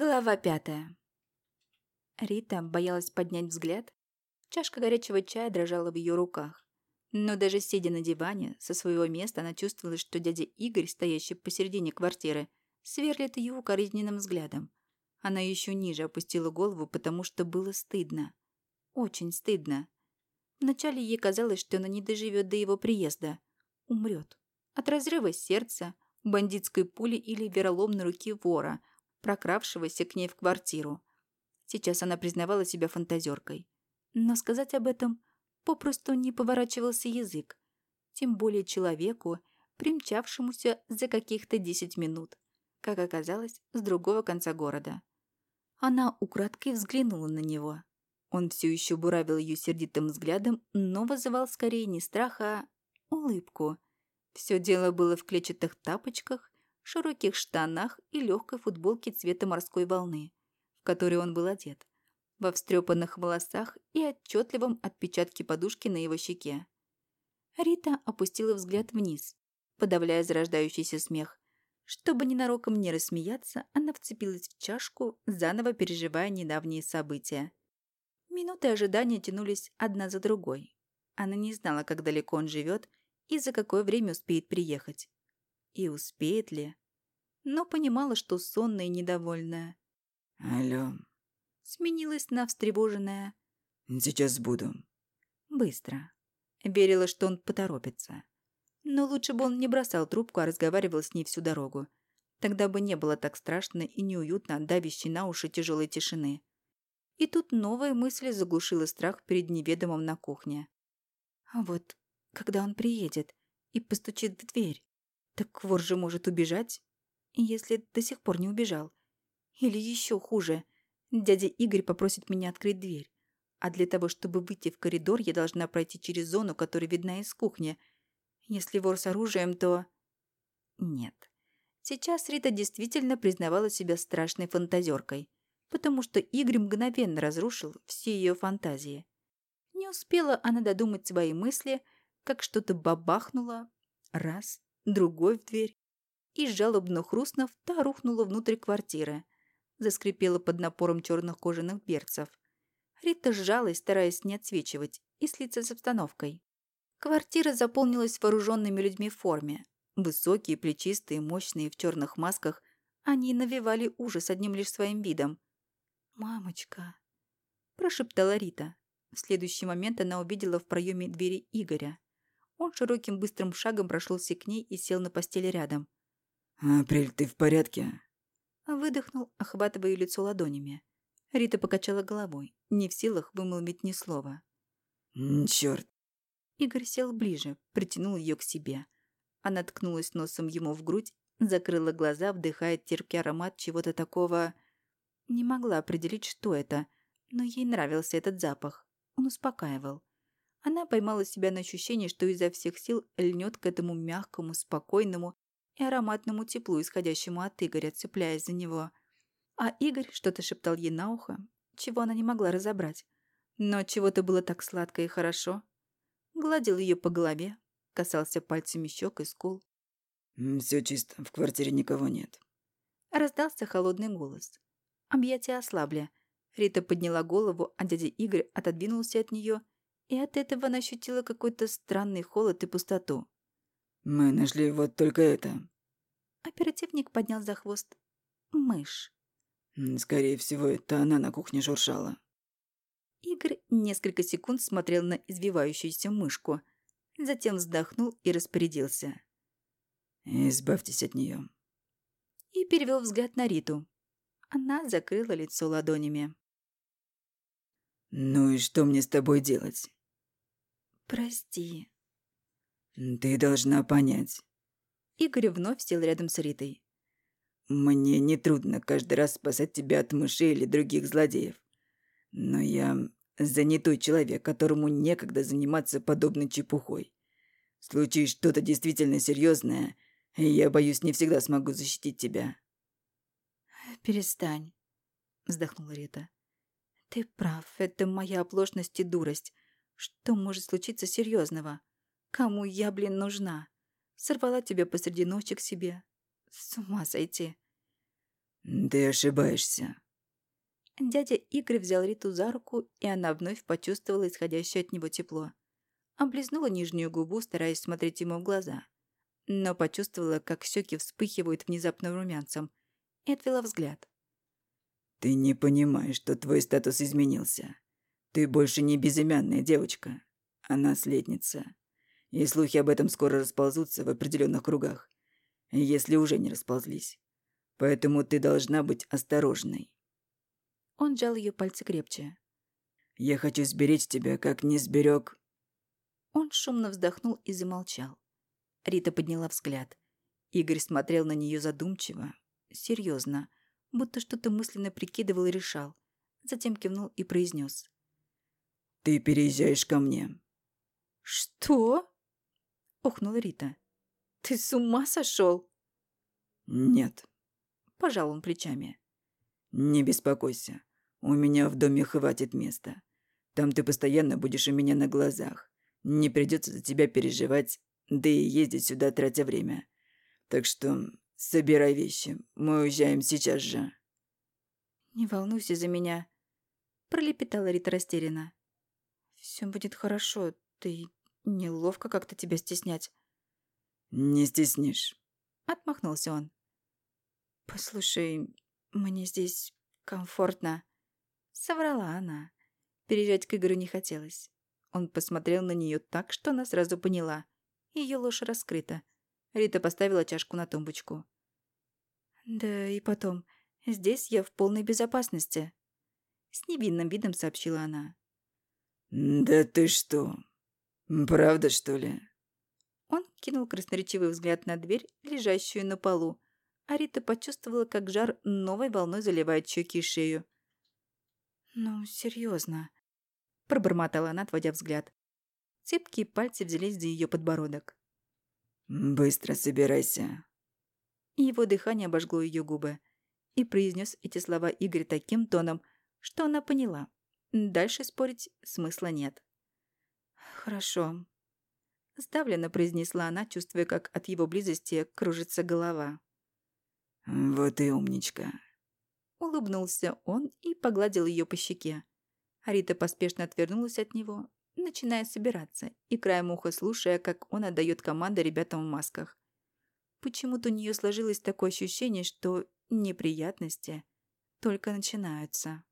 Глава пятая. Рита боялась поднять взгляд. Чашка горячего чая дрожала в ее руках. Но даже сидя на диване, со своего места она чувствовала, что дядя Игорь, стоящий посередине квартиры, сверлит ее укоризненным взглядом. Она еще ниже опустила голову, потому что было стыдно. Очень стыдно. Вначале ей казалось, что она не доживет до его приезда. Умрет. От разрыва сердца, бандитской пули или вероломной руки вора – прокравшегося к ней в квартиру. Сейчас она признавала себя фантазеркой. Но сказать об этом попросту не поворачивался язык. Тем более человеку, примчавшемуся за каких-то десять минут, как оказалось, с другого конца города. Она украдкой взглянула на него. Он все еще буравил ее сердитым взглядом, но вызывал скорее не страх, а улыбку. Все дело было в клетчатых тапочках широких штанах и легкой футболке цвета морской волны, в которой он был одет, во встрепанных волосах и отчетливом отпечатке подушки на его щеке. Рита опустила взгляд вниз, подавляя зарождающийся смех. Чтобы ненароком не рассмеяться, она вцепилась в чашку, заново переживая недавние события. Минуты ожидания тянулись одна за другой. Она не знала, как далеко он живет и за какое время успеет приехать. И успеет ли? Но понимала, что сонная и недовольная. «Алло». Сменилась на встревоженная. «Сейчас буду». Быстро. Верила, что он поторопится. Но лучше бы он не бросал трубку, а разговаривал с ней всю дорогу. Тогда бы не было так страшно и неуютно от давящей на уши тяжелой тишины. И тут новая мысль заглушила страх перед неведомым на кухне. А вот когда он приедет и постучит в дверь, так вор же может убежать, если до сих пор не убежал. Или еще хуже, дядя Игорь попросит меня открыть дверь. А для того, чтобы выйти в коридор, я должна пройти через зону, которая видна из кухни. Если вор с оружием, то... Нет. Сейчас Рита действительно признавала себя страшной фантазеркой, потому что Игорь мгновенно разрушил все ее фантазии. Не успела она додумать свои мысли, как что-то бабахнуло. Раз, другой в дверь. И жалобно хрустнув, та рухнула внутрь квартиры. Заскрипела под напором черных кожаных берцев. Рита сжалась, стараясь не отсвечивать и слиться с обстановкой. Квартира заполнилась вооруженными людьми в форме. Высокие, плечистые, мощные, в черных масках, они навевали ужас одним лишь своим видом. «Мамочка!» – прошептала Рита. В следующий момент она увидела в проеме двери Игоря. Он широким быстрым шагом прошелся к ней и сел на постели рядом. «Апрель, ты в порядке?» Выдохнул, охватывая лицо ладонями. Рита покачала головой, не в силах вымолвить ни слова. «Чёрт!» Игорь сел ближе, притянул ее к себе. Она ткнулась носом ему в грудь, закрыла глаза, вдыхая терпкий аромат чего-то такого... Не могла определить, что это, но ей нравился этот запах. Он успокаивал. Она поймала себя на ощущении, что изо всех сил льнет к этому мягкому, спокойному и ароматному теплу, исходящему от Игоря, цепляясь за него. А Игорь что-то шептал ей на ухо, чего она не могла разобрать. Но чего-то было так сладко и хорошо. Гладил ее по голове, касался пальцами щек и скул. «Все чисто, в квартире никого нет». Раздался холодный голос. Объятия ослабли. Рита подняла голову, а дядя Игорь отодвинулся от нее и от этого она ощутила какой-то странный холод и пустоту. «Мы нашли вот только это». Оперативник поднял за хвост. «Мышь». «Скорее всего, это она на кухне шуршала». Игорь несколько секунд смотрел на извивающуюся мышку, затем вздохнул и распорядился. «Избавьтесь от нее. И перевел взгляд на Риту. Она закрыла лицо ладонями. «Ну и что мне с тобой делать?» «Прости». «Ты должна понять». Игорь вновь сел рядом с Ритой. «Мне нетрудно каждый раз спасать тебя от мышей или других злодеев. Но я занятой человек, которому некогда заниматься подобной чепухой. В случае что-то действительно серьезное, я боюсь, не всегда смогу защитить тебя». «Перестань», — вздохнула Рита. «Ты прав, это моя оплошность и дурость. Что может случиться серьезного? Кому я, блин, нужна? Сорвала тебя посреди ночи к себе. С ума сойти. Ты ошибаешься. Дядя Игорь взял Риту за руку, и она вновь почувствовала исходящее от него тепло. Облизнула нижнюю губу, стараясь смотреть ему в глаза. Но почувствовала, как щеки вспыхивают внезапным румянцем, и отвела взгляд. «Ты не понимаешь, что твой статус изменился. Ты больше не безымянная девочка, а наследница. И слухи об этом скоро расползутся в определенных кругах, если уже не расползлись. Поэтому ты должна быть осторожной». Он сжал ее пальцы крепче. «Я хочу сберечь тебя, как не сберег...» Он шумно вздохнул и замолчал. Рита подняла взгляд. Игорь смотрел на нее задумчиво, серьезно, будто что-то мысленно прикидывал и решал. Затем кивнул и произнес. «Ты переезжаешь ко мне». «Что?» — охнула Рита. «Ты с ума сошел?» «Нет», — пожал он плечами. «Не беспокойся. У меня в доме хватит места. Там ты постоянно будешь у меня на глазах. Не придется за тебя переживать, да и ездить сюда, тратя время. Так что собирай вещи. Мы уезжаем сейчас же». «Не волнуйся за меня», — пролепетала Рита растерянно. «Все будет хорошо. Ты неловко как-то тебя стеснять». «Не стеснишь», — отмахнулся он. «Послушай, мне здесь комфортно», — соврала она. Переезжать к Игорю не хотелось. Он посмотрел на нее так, что она сразу поняла. Ее ложь раскрыта. Рита поставила чашку на тумбочку. «Да и потом, здесь я в полной безопасности», — с невинным видом сообщила она. «Да ты что? Правда, что ли?» Он кинул красноречивый взгляд на дверь, лежащую на полу, а Рита почувствовала, как жар новой волной заливает щеки и шею. «Ну, серьезно», — пробормотала она, отводя взгляд. Цепкие пальцы взялись за ее подбородок. «Быстро собирайся». Его дыхание обожгло ее губы. И произнес эти слова Игорь таким тоном, что она поняла. Дальше спорить смысла нет. «Хорошо», — сдавленно произнесла она, чувствуя, как от его близости кружится голова. «Вот и умничка», — улыбнулся он и погладил ее по щеке. Арита поспешно отвернулась от него, начиная собираться, и краем уха слушая, как он отдает команды ребятам в масках. Почему-то у нее сложилось такое ощущение, что неприятности только начинаются.